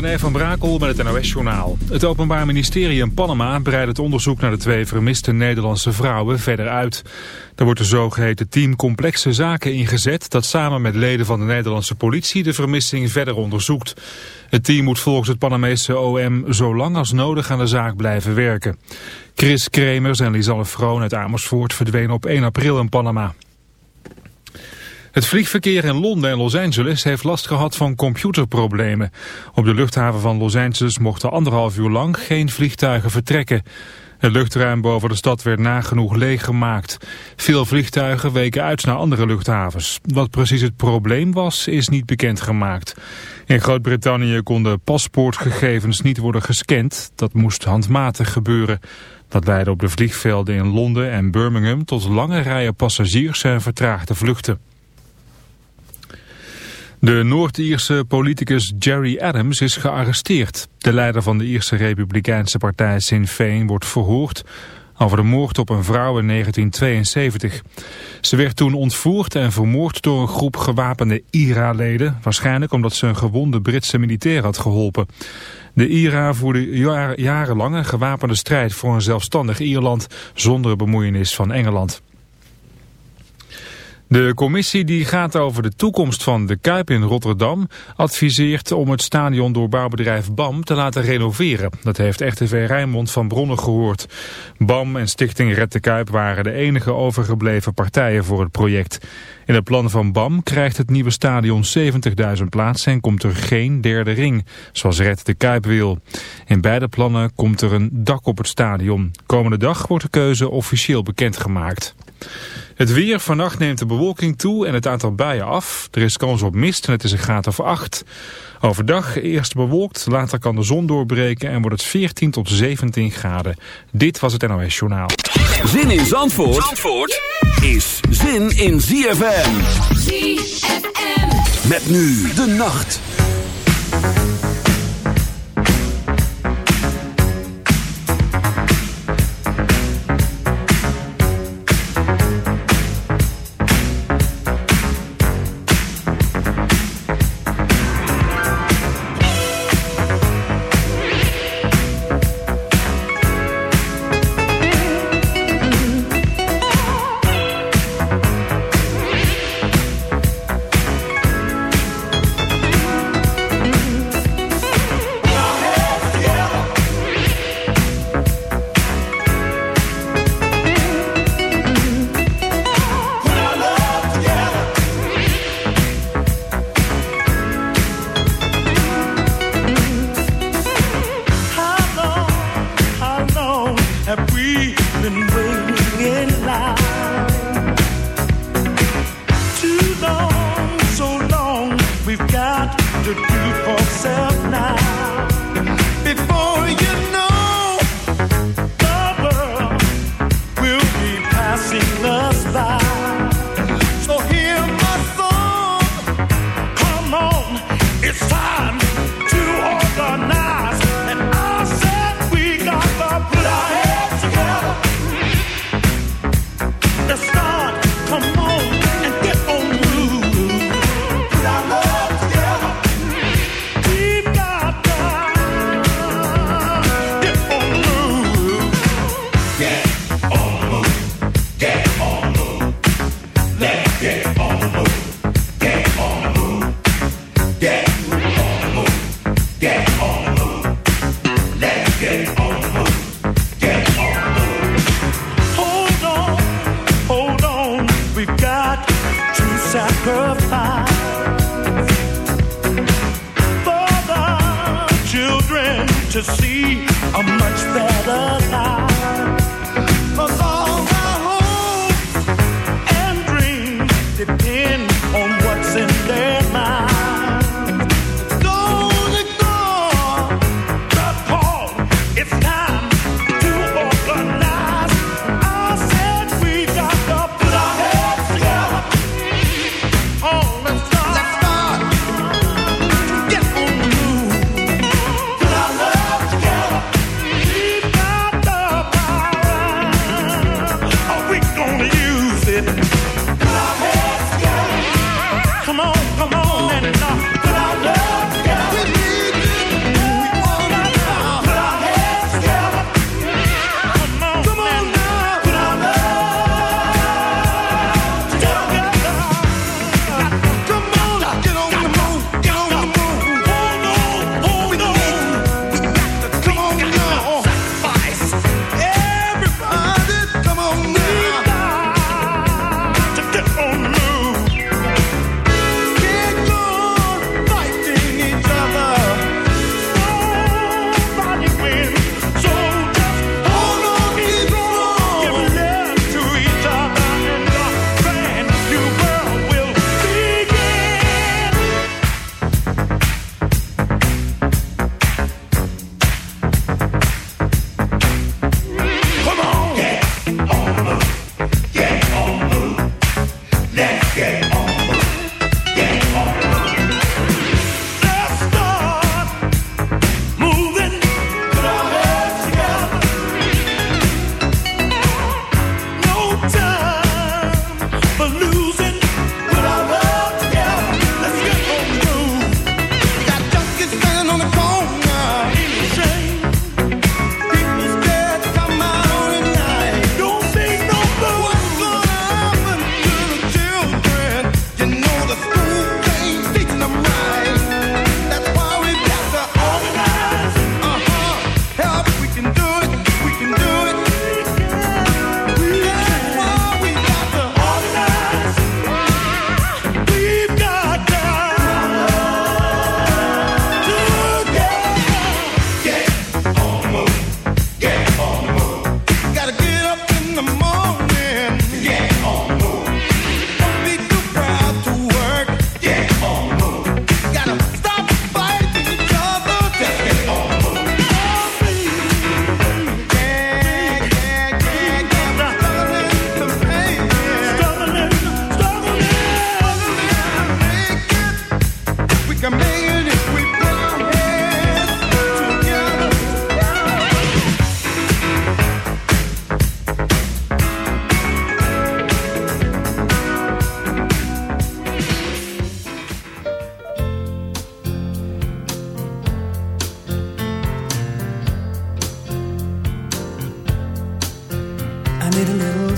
René van Brakel met het NOS-journaal. Het Openbaar Ministerie in Panama breidt het onderzoek naar de twee vermiste Nederlandse vrouwen verder uit. Er wordt een zogeheten team complexe zaken ingezet dat samen met leden van de Nederlandse politie de vermissing verder onderzoekt. Het team moet volgens het Panamese OM zo lang als nodig aan de zaak blijven werken. Chris Kremers en Lisanne Vroon uit Amersfoort verdwenen op 1 april in Panama. Het vliegverkeer in Londen en Los Angeles heeft last gehad van computerproblemen. Op de luchthaven van Los Angeles mochten anderhalf uur lang geen vliegtuigen vertrekken. Het luchtruim boven de stad werd nagenoeg leeggemaakt. Veel vliegtuigen weken uit naar andere luchthavens. Wat precies het probleem was, is niet bekendgemaakt. In Groot-Brittannië konden paspoortgegevens niet worden gescand. Dat moest handmatig gebeuren. Dat leidde op de vliegvelden in Londen en Birmingham tot lange rijen passagiers en vertraagde vluchten. De Noord-Ierse politicus Jerry Adams is gearresteerd. De leider van de Ierse Republikeinse partij Sinn Féin wordt verhoord over de moord op een vrouw in 1972. Ze werd toen ontvoerd en vermoord door een groep gewapende IRA-leden, waarschijnlijk omdat ze een gewonde Britse militair had geholpen. De IRA voerde jarenlang een gewapende strijd voor een zelfstandig Ierland zonder bemoeienis van Engeland. De commissie die gaat over de toekomst van de Kuip in Rotterdam adviseert om het stadion door bouwbedrijf BAM te laten renoveren. Dat heeft RTV Rijnmond van Bronnen gehoord. BAM en Stichting Red de Kuip waren de enige overgebleven partijen voor het project. In het plan van BAM krijgt het nieuwe stadion 70.000 plaatsen en komt er geen derde ring, zoals Red de Kuip wil. In beide plannen komt er een dak op het stadion. Komende dag wordt de keuze officieel bekendgemaakt. Het weer, vannacht neemt de bewolking toe en het aantal buien af. Er is kans op mist en het is een graad of 8. Overdag eerst bewolkt, later kan de zon doorbreken en wordt het 14 tot 17 graden. Dit was het NOS Journaal. Zin in Zandvoort, Zandvoort is zin in ZFM. ZFM. Met nu de nacht.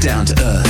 down to earth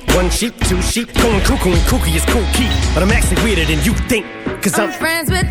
One sheep, two sheep, going cuckoo and kooky is cool key. But I'm actually weirder than you think. Cause I'm, I'm friends with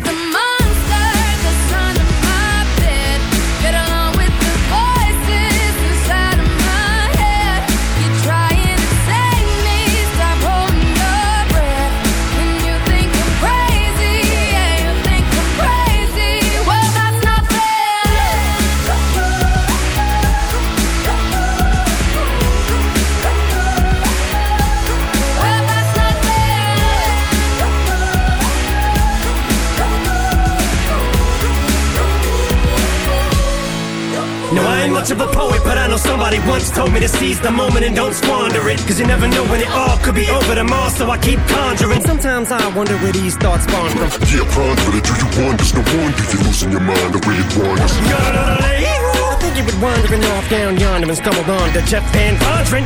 much of a poet, but I know somebody once told me to seize the moment and don't squander it. Cause you never know when it all could be over tomorrow, so I keep conjuring. Sometimes I wonder where these thoughts spawn from. Yeah, ponder it. Do you wonder? No wonder you're losing your mind the way it wanders. I think you've been wandering off down yonder and stumbled on to Jeff Van Vondren.